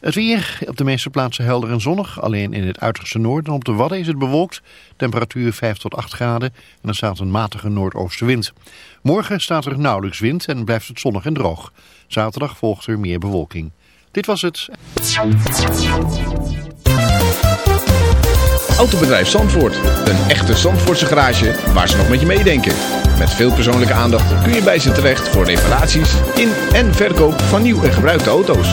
Het weer op de meeste plaatsen helder en zonnig. Alleen in het uiterste noorden en op de Wadden is het bewolkt. Temperatuur 5 tot 8 graden en er staat een matige noordoostenwind. Morgen staat er nauwelijks wind en blijft het zonnig en droog. Zaterdag volgt er meer bewolking. Dit was het. Autobedrijf Zandvoort. Een echte Zandvoortse garage waar ze nog met je meedenken. Met veel persoonlijke aandacht kun je bij ze terecht voor reparaties in en verkoop van nieuw en gebruikte auto's.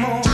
you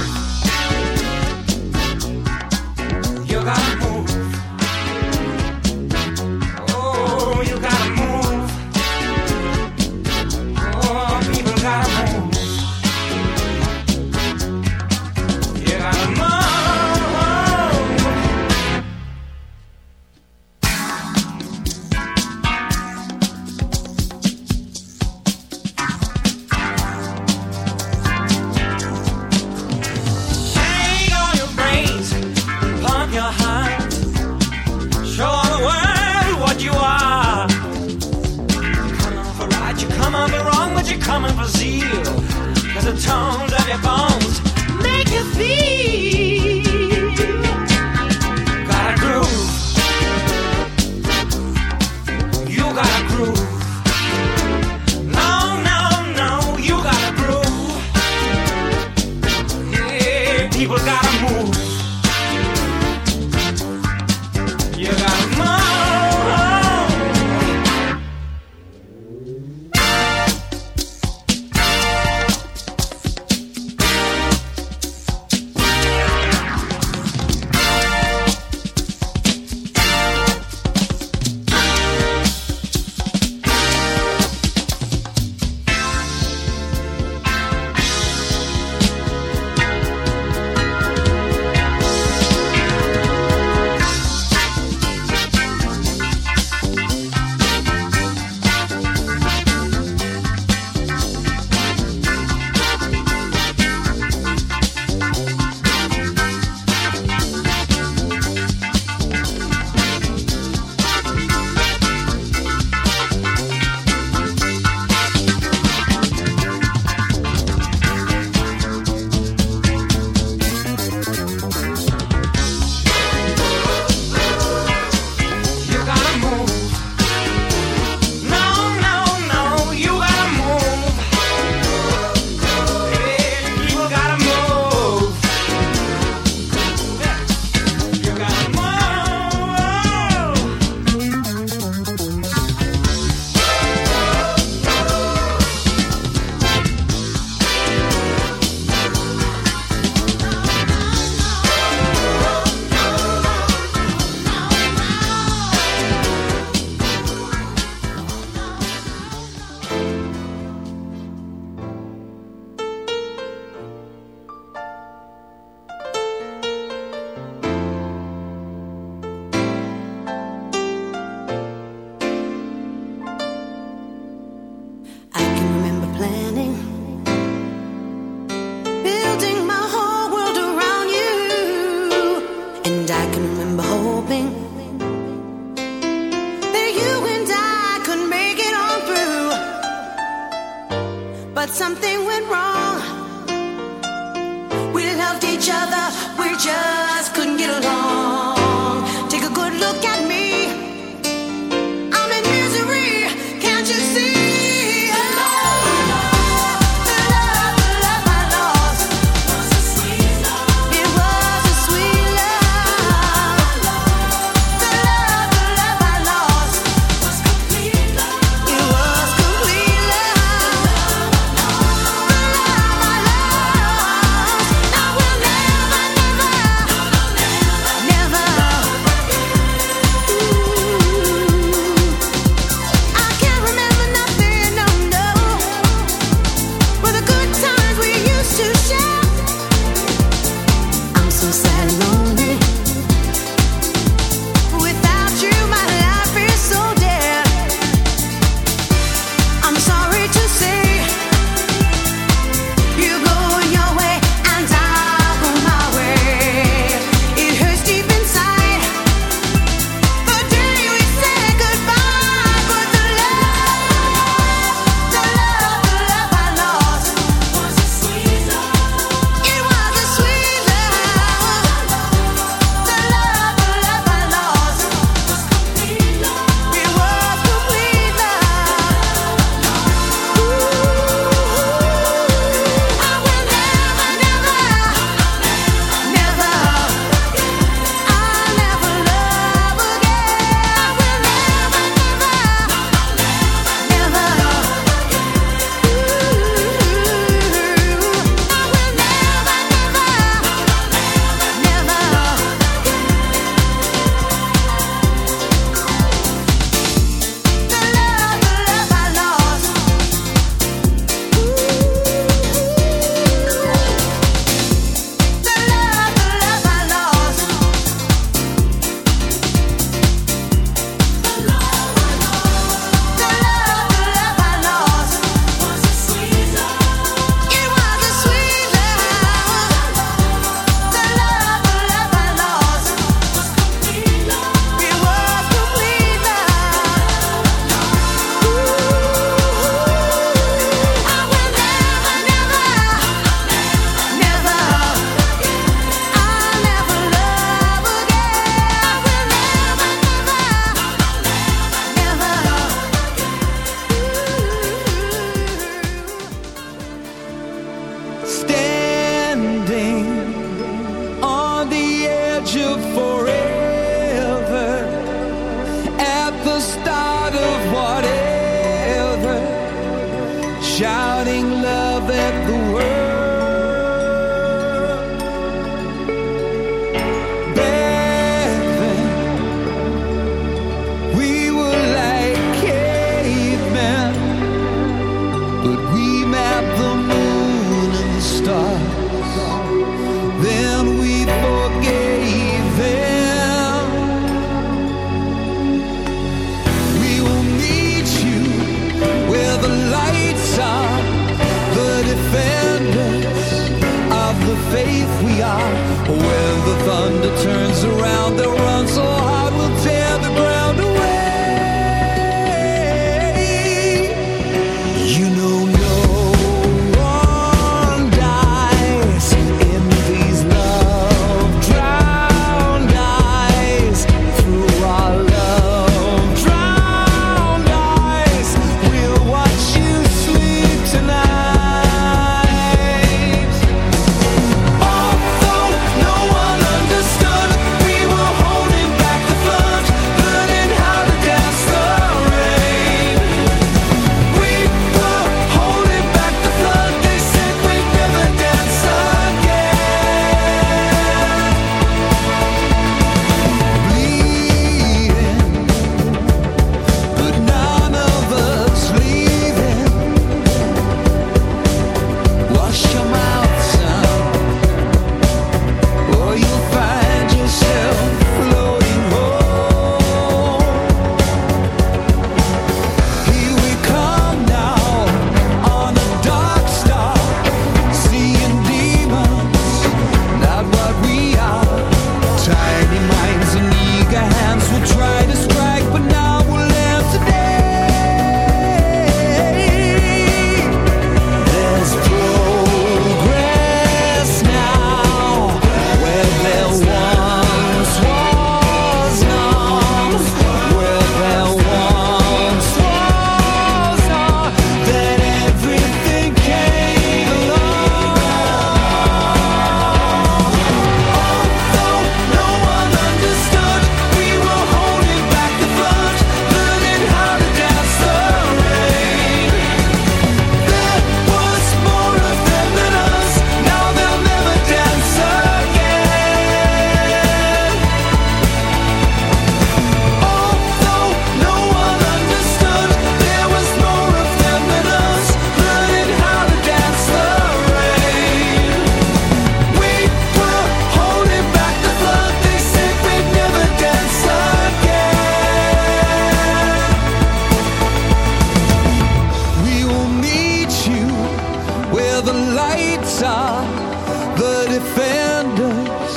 the defenders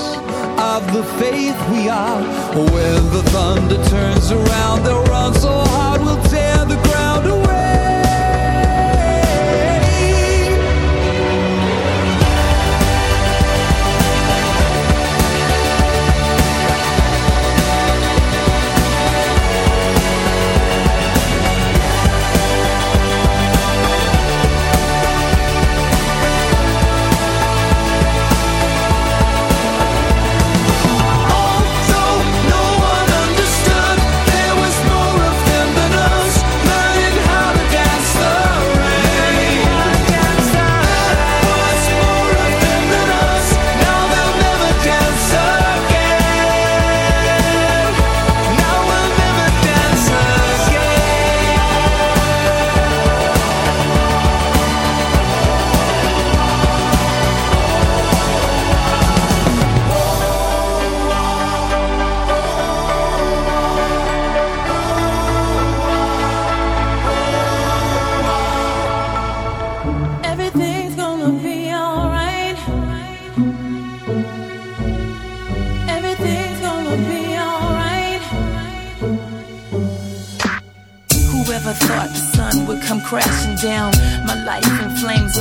of the faith we are. When the thunder turns around, they'll run so high.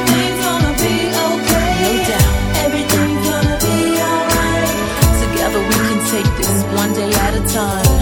gonna be okay. No doubt. Everything's gonna be alright. Together we can take this one day at a time.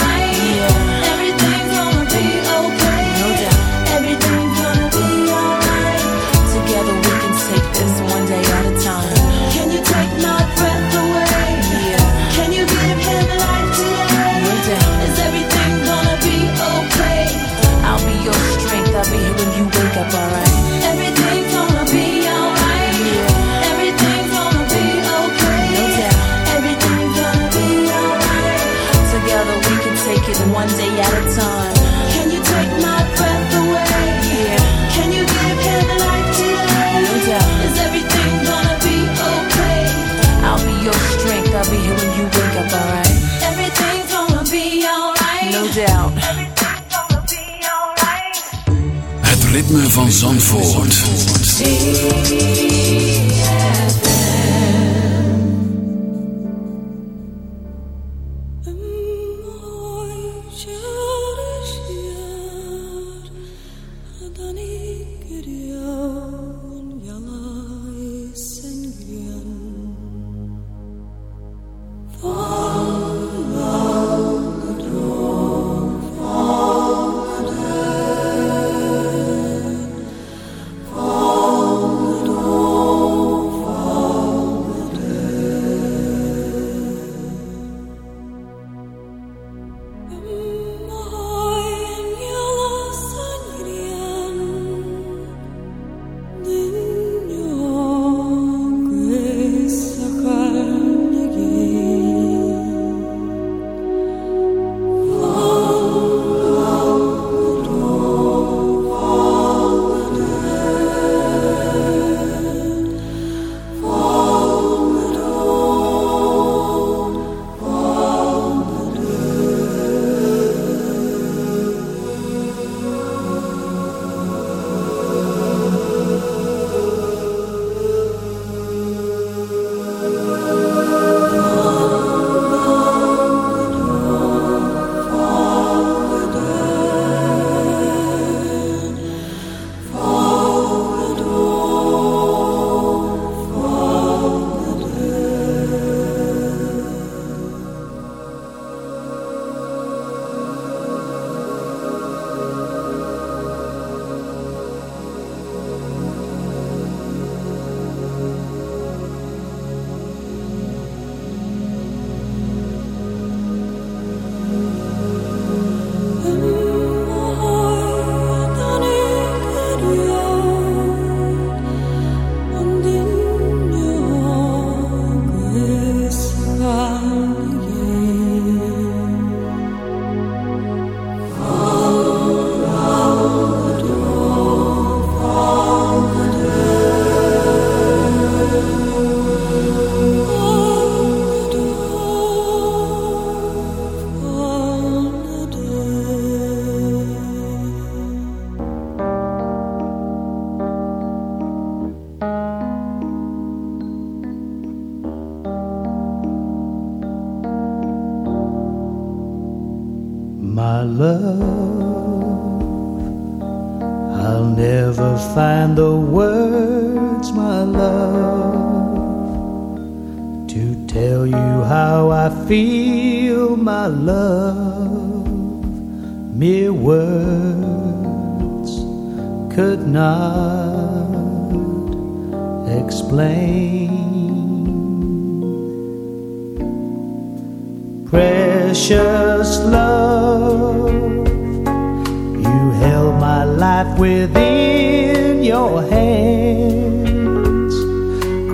within your hands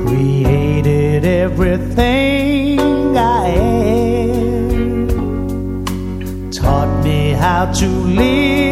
created everything I am, taught me how to live.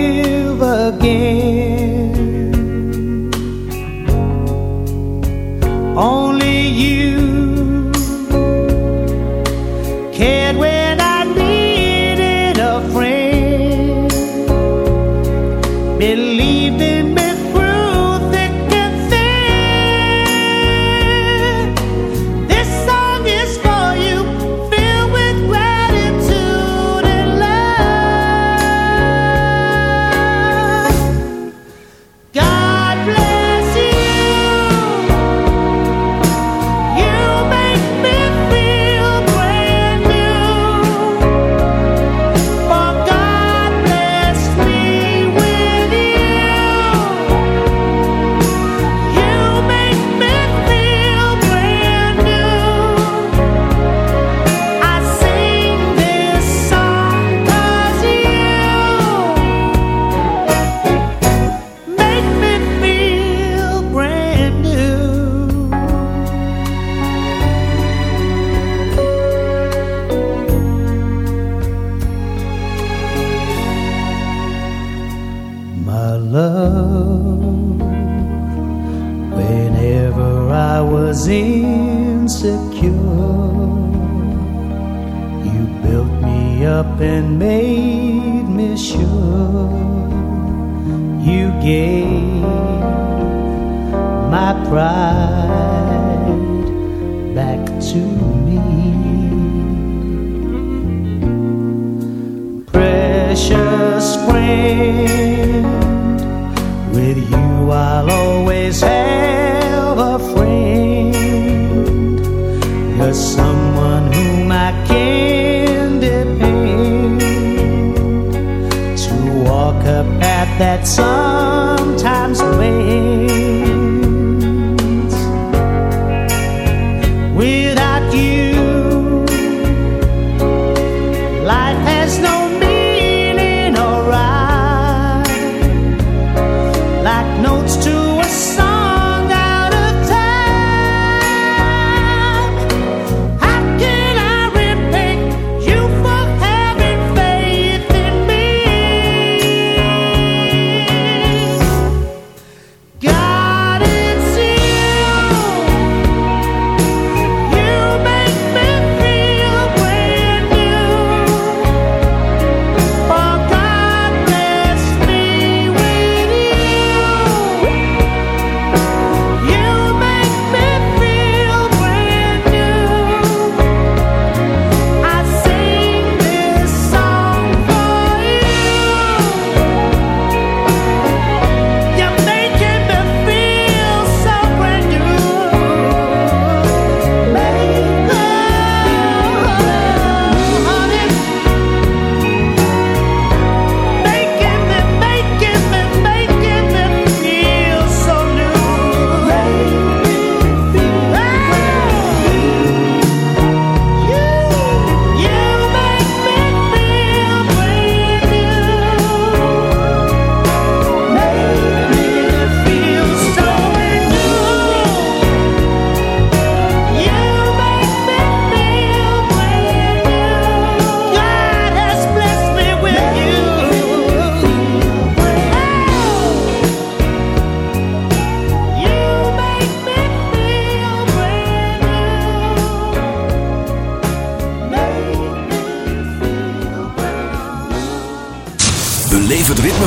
right back to me. Precious friend, with you I'll always have a friend. You're someone whom I can depend to walk up at that sun.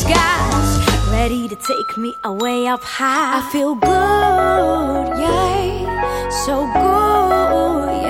skies, ready to take me away up high. I feel good, yeah, so good, yeah.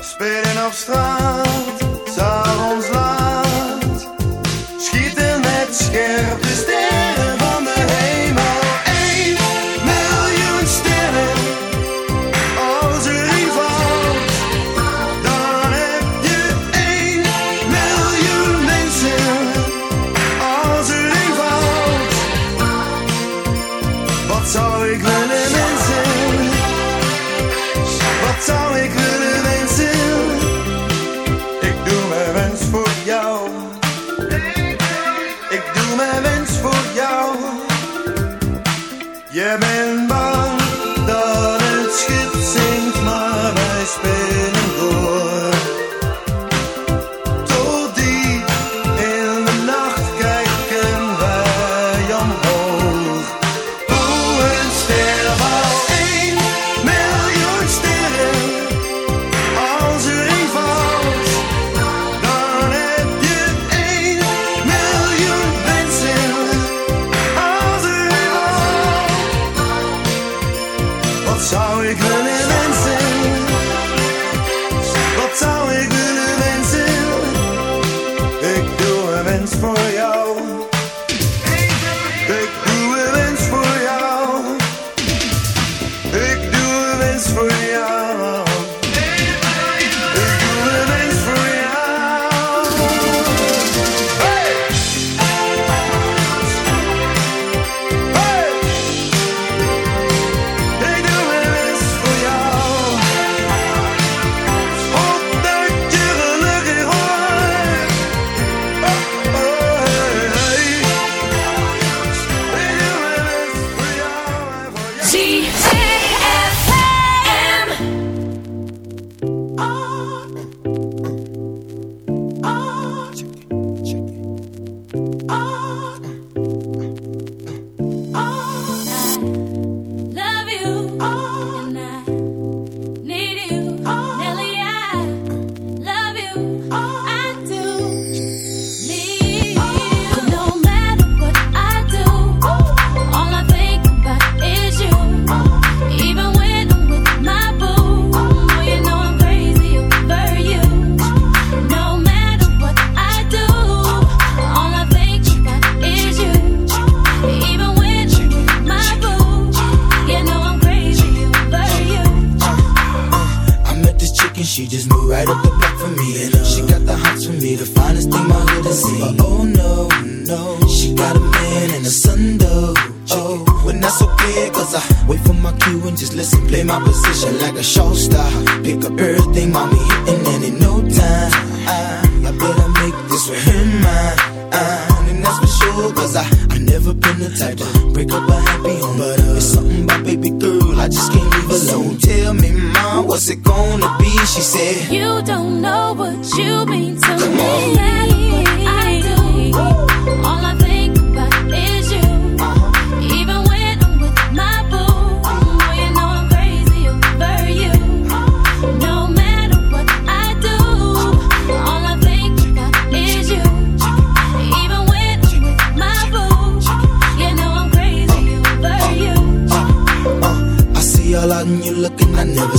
Spelen op straat,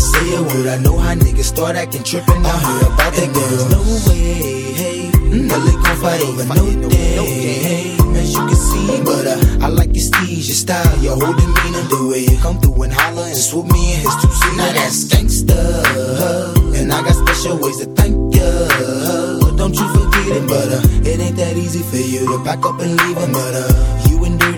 say a word. I know how niggas start acting tripping. I heard about that girl. No way, hey. Nelly gon' fight over no day, hey. As you can see, but uh, I like your style. your style, your whole demeanor, the way you come through and holler and swoop me in his two seater. Now that's gangsta, and I got special ways to thank ya. But Don't you forget it, but uh, it ain't that easy for you to back up and leave him, but uh,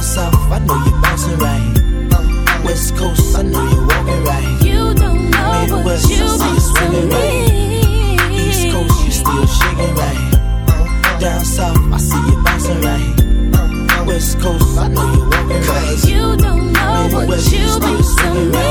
Down south, I know you're bouncing right. Uh, West Coast, I know you're walking right. You don't know what Midwest, I see you swinging to right. me. East Coast, you still shaking right. Uh, down south, I see you bouncing right. Uh, West Coast, I know you're walking right. You don't know what Midwest, you you've to swinging me.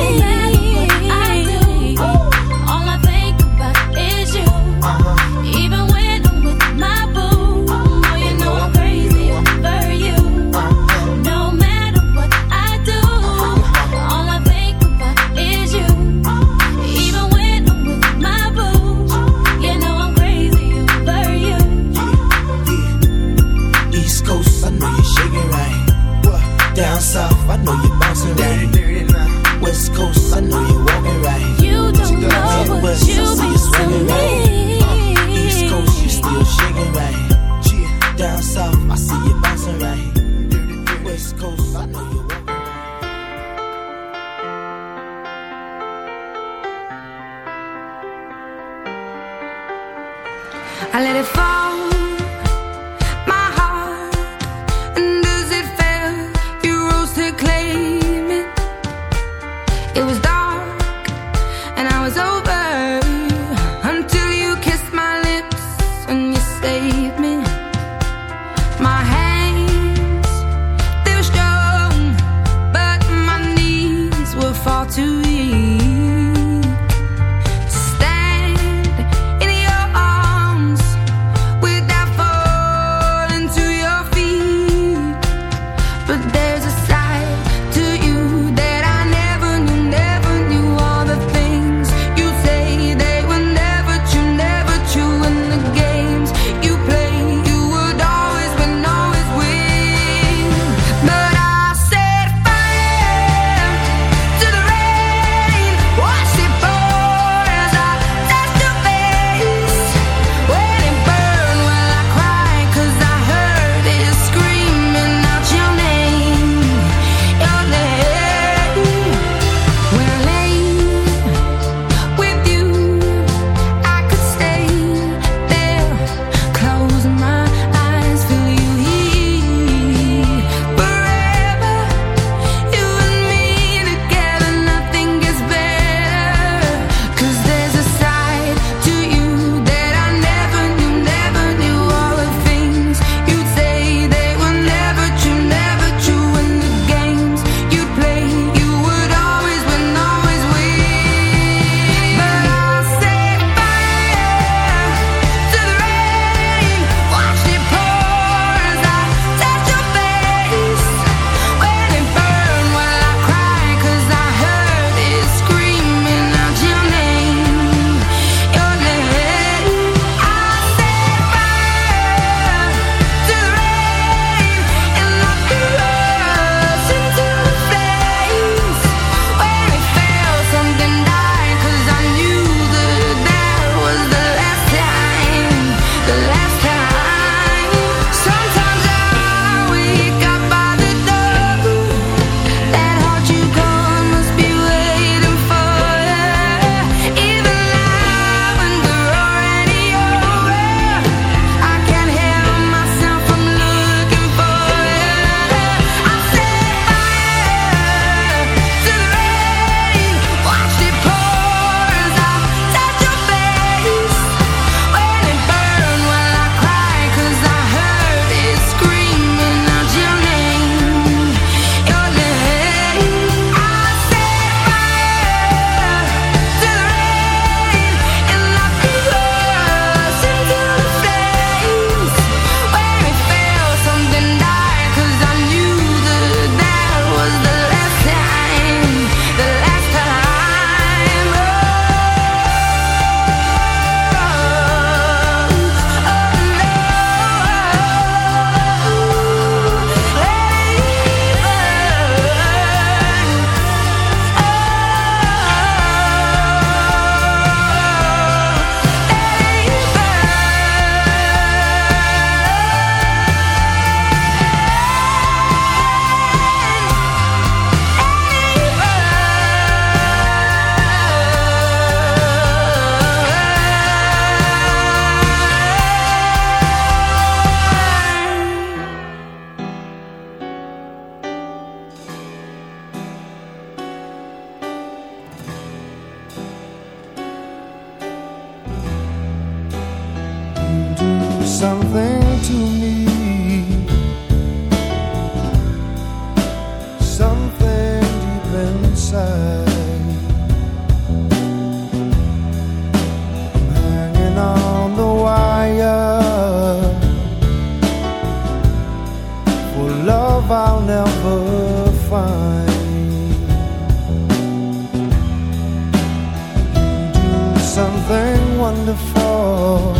Something wonderful.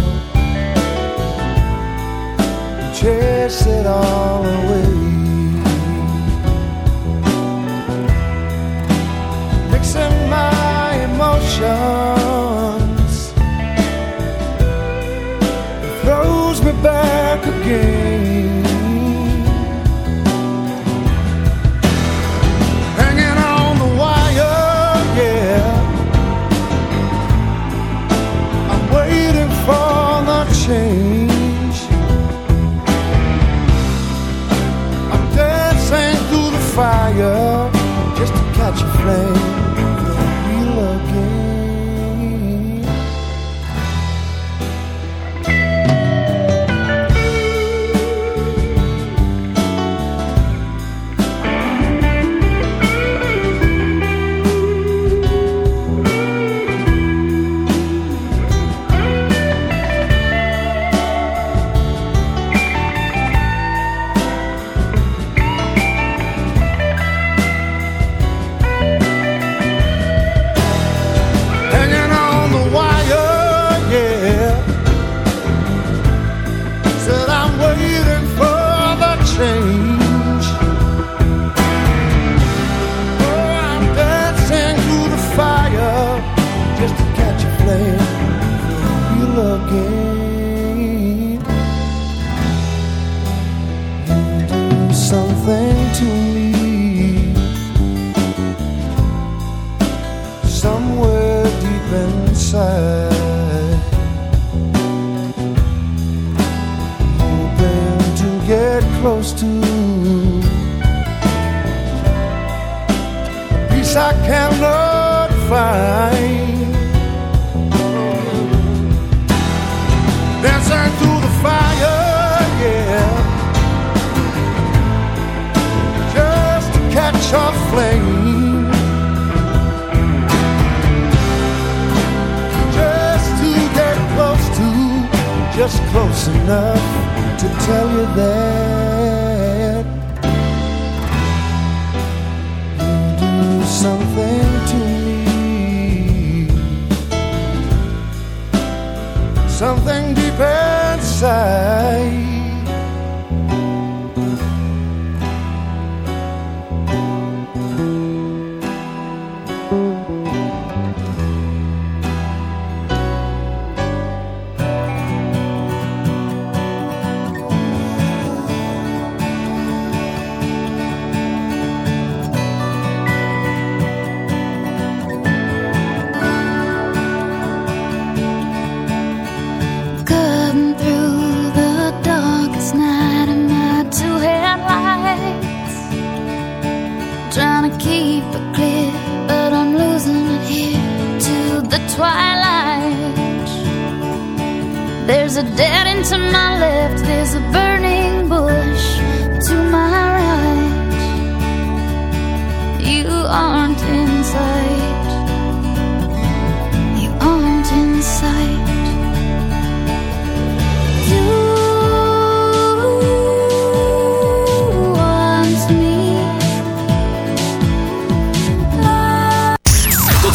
chase it all away. Mixing my emotions, throws me back again. Flame close to a peace I cannot find. Dancing through the fire, yeah. Just to catch a flame. just to get close to, just close enough to tell you that a dead end to my left, there's a burning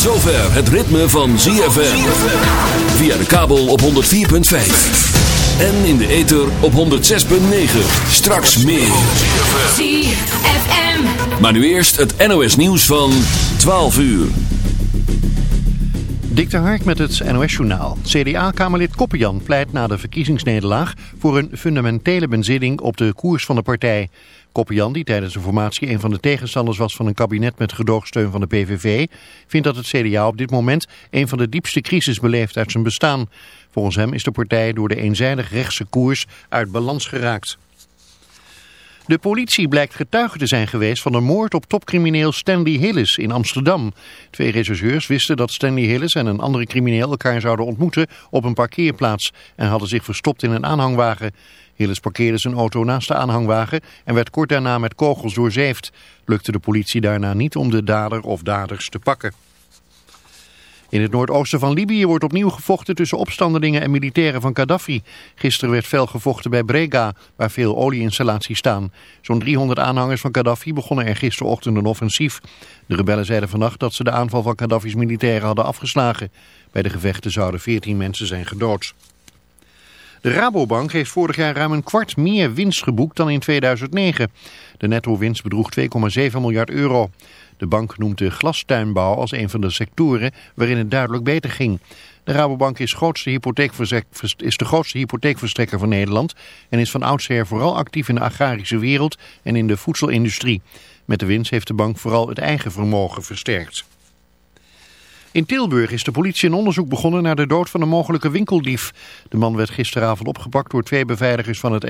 zover het ritme van ZFM. Via de kabel op 104.5. En in de ether op 106.9. Straks meer. ZFM. Maar nu eerst het NOS nieuws van 12 uur. Dik de Hark met het NOS-journaal. CDA-kamerlid Koppenjan pleit na de verkiezingsnederlaag voor een fundamentele bezinning op de koers van de partij. Koppenjan, die tijdens de formatie een van de tegenstanders was van een kabinet met gedoogsteun van de PVV, vindt dat het CDA op dit moment een van de diepste crisis beleeft uit zijn bestaan. Volgens hem is de partij door de eenzijdig rechtse koers uit balans geraakt. De politie blijkt getuige te zijn geweest van de moord op topcrimineel Stanley Hillis in Amsterdam. Twee rechercheurs wisten dat Stanley Hillis en een andere crimineel elkaar zouden ontmoeten op een parkeerplaats en hadden zich verstopt in een aanhangwagen. Hillis parkeerde zijn auto naast de aanhangwagen en werd kort daarna met kogels doorzeefd. Lukte de politie daarna niet om de dader of daders te pakken. In het noordoosten van Libië wordt opnieuw gevochten tussen opstandelingen en militairen van Gaddafi. Gisteren werd fel gevochten bij Brega, waar veel olieinstallaties staan. Zo'n 300 aanhangers van Gaddafi begonnen er gisterochtend een offensief. De rebellen zeiden vannacht dat ze de aanval van Gaddafi's militairen hadden afgeslagen. Bij de gevechten zouden 14 mensen zijn gedood. De Rabobank heeft vorig jaar ruim een kwart meer winst geboekt dan in 2009. De netto-winst bedroeg 2,7 miljard euro. De bank noemt de glastuinbouw als een van de sectoren waarin het duidelijk beter ging. De Rabobank is, grootste is de grootste hypotheekverstrekker van Nederland en is van oudsher vooral actief in de agrarische wereld en in de voedselindustrie. Met de winst heeft de bank vooral het eigen vermogen versterkt. In Tilburg is de politie een onderzoek begonnen naar de dood van een mogelijke winkeldief. De man werd gisteravond opgepakt door twee beveiligers van het